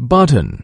button.